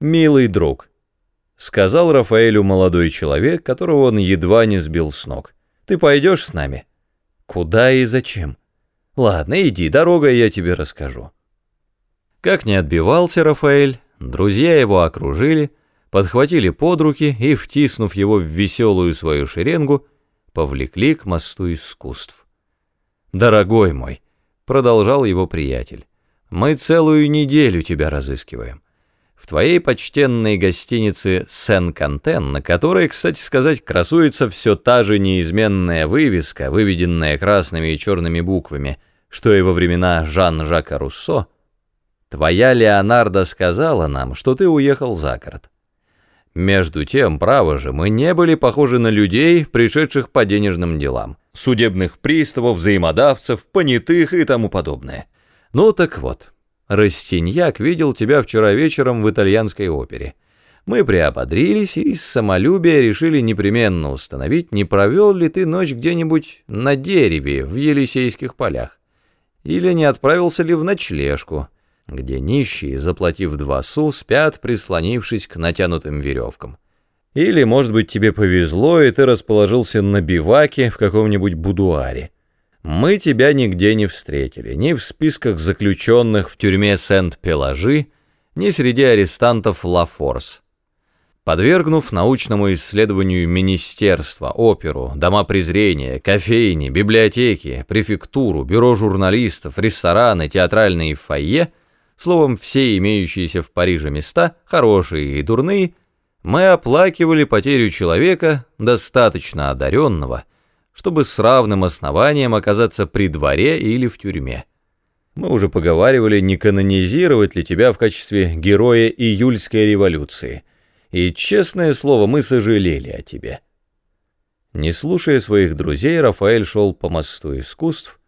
«Милый друг», — сказал Рафаэлю молодой человек, которого он едва не сбил с ног, — «ты пойдешь с нами?» «Куда и зачем?» «Ладно, иди, дорогой я тебе расскажу». Как не отбивался Рафаэль, друзья его окружили, подхватили под руки и, втиснув его в веселую свою шеренгу, повлекли к мосту искусств. «Дорогой мой», — продолжал его приятель, — «мы целую неделю тебя разыскиваем в твоей почтенной гостинице Сен-Кантен, на которой, кстати сказать, красуется все та же неизменная вывеска, выведенная красными и черными буквами, что и во времена Жан-Жака Руссо, твоя Леонардо сказала нам, что ты уехал за город. Между тем, право же, мы не были похожи на людей, пришедших по денежным делам, судебных приставов, взаимодавцев, понятых и тому подобное. Ну так вот, Растиньяк видел тебя вчера вечером в итальянской опере. Мы приободрились и из самолюбия решили непременно установить, не провел ли ты ночь где-нибудь на дереве в Елисейских полях, или не отправился ли в ночлежку, где нищие, заплатив два су, спят, прислонившись к натянутым веревкам. Или, может быть, тебе повезло, и ты расположился на биваке в каком-нибудь будуаре. Мы тебя нигде не встретили, ни в списках заключенных в тюрьме Сент-Пелажи, ни среди арестантов Ла-Форс. Подвергнув научному исследованию министерства, оперу, дома презрения, кофейни, библиотеки, префектуру, бюро журналистов, рестораны, театральные фойе, словом, все имеющиеся в Париже места, хорошие и дурные, мы оплакивали потерю человека, достаточно одаренного, чтобы с равным основанием оказаться при дворе или в тюрьме. Мы уже поговаривали, не канонизировать ли тебя в качестве героя июльской революции. И, честное слово, мы сожалели о тебе. Не слушая своих друзей, Рафаэль шел по мосту искусств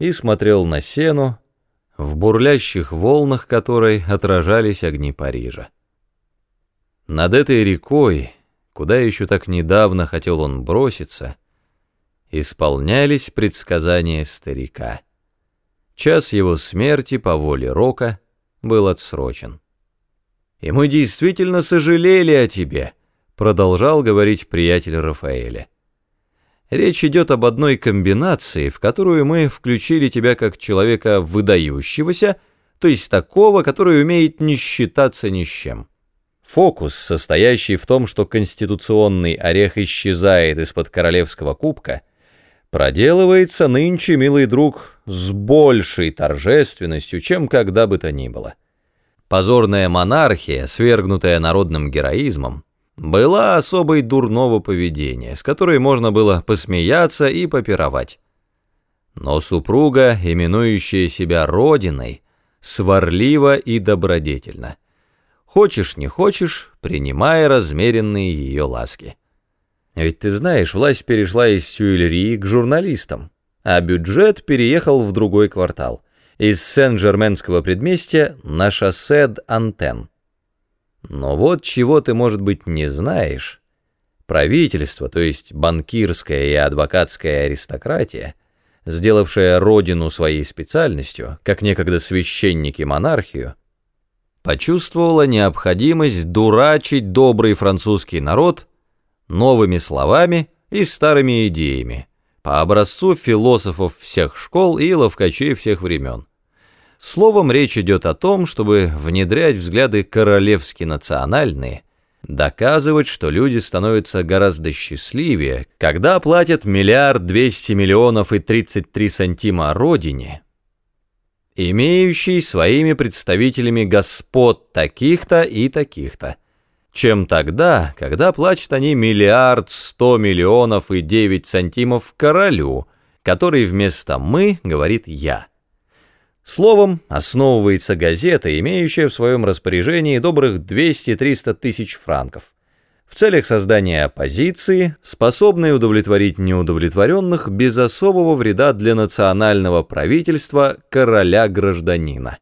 и смотрел на сену, в бурлящих волнах которой отражались огни Парижа. Над этой рекой, куда еще так недавно хотел он броситься, исполнялись предсказания старика. Час его смерти по воле Рока был отсрочен. «И мы действительно сожалели о тебе», — продолжал говорить приятель Рафаэля. «Речь идет об одной комбинации, в которую мы включили тебя как человека выдающегося, то есть такого, который умеет не считаться ни с чем». Фокус, состоящий в том, что конституционный орех исчезает из-под королевского кубка — проделывается нынче, милый друг, с большей торжественностью, чем когда бы то ни было. Позорная монархия, свергнутая народным героизмом, была особой дурного поведения, с которой можно было посмеяться и попировать. Но супруга, именующая себя родиной, сварлива и добродетельна. Хочешь, не хочешь, принимая размеренные ее ласки. Ведь ты знаешь, власть перешла из Тюильрии к журналистам, а бюджет переехал в другой квартал, из Сен-Жерменского предместья на шоссе Антен. Но вот чего ты, может быть, не знаешь. Правительство, то есть банкирская и адвокатская аристократия, сделавшая родину своей специальностью, как некогда священники монархию, почувствовала необходимость дурачить добрый французский народ – новыми словами и старыми идеями, по образцу философов всех школ и ловкачей всех времен. Словом, речь идет о том, чтобы внедрять взгляды королевски-национальные, доказывать, что люди становятся гораздо счастливее, когда платят миллиард двести миллионов и тридцать три сантима родине, имеющей своими представителями господ таких-то и таких-то, чем тогда, когда платят они миллиард сто миллионов и девять сантимов королю, который вместо «мы» говорит «я». Словом, основывается газета, имеющая в своем распоряжении добрых 200-300 тысяч франков, в целях создания оппозиции, способной удовлетворить неудовлетворенных без особого вреда для национального правительства короля-гражданина.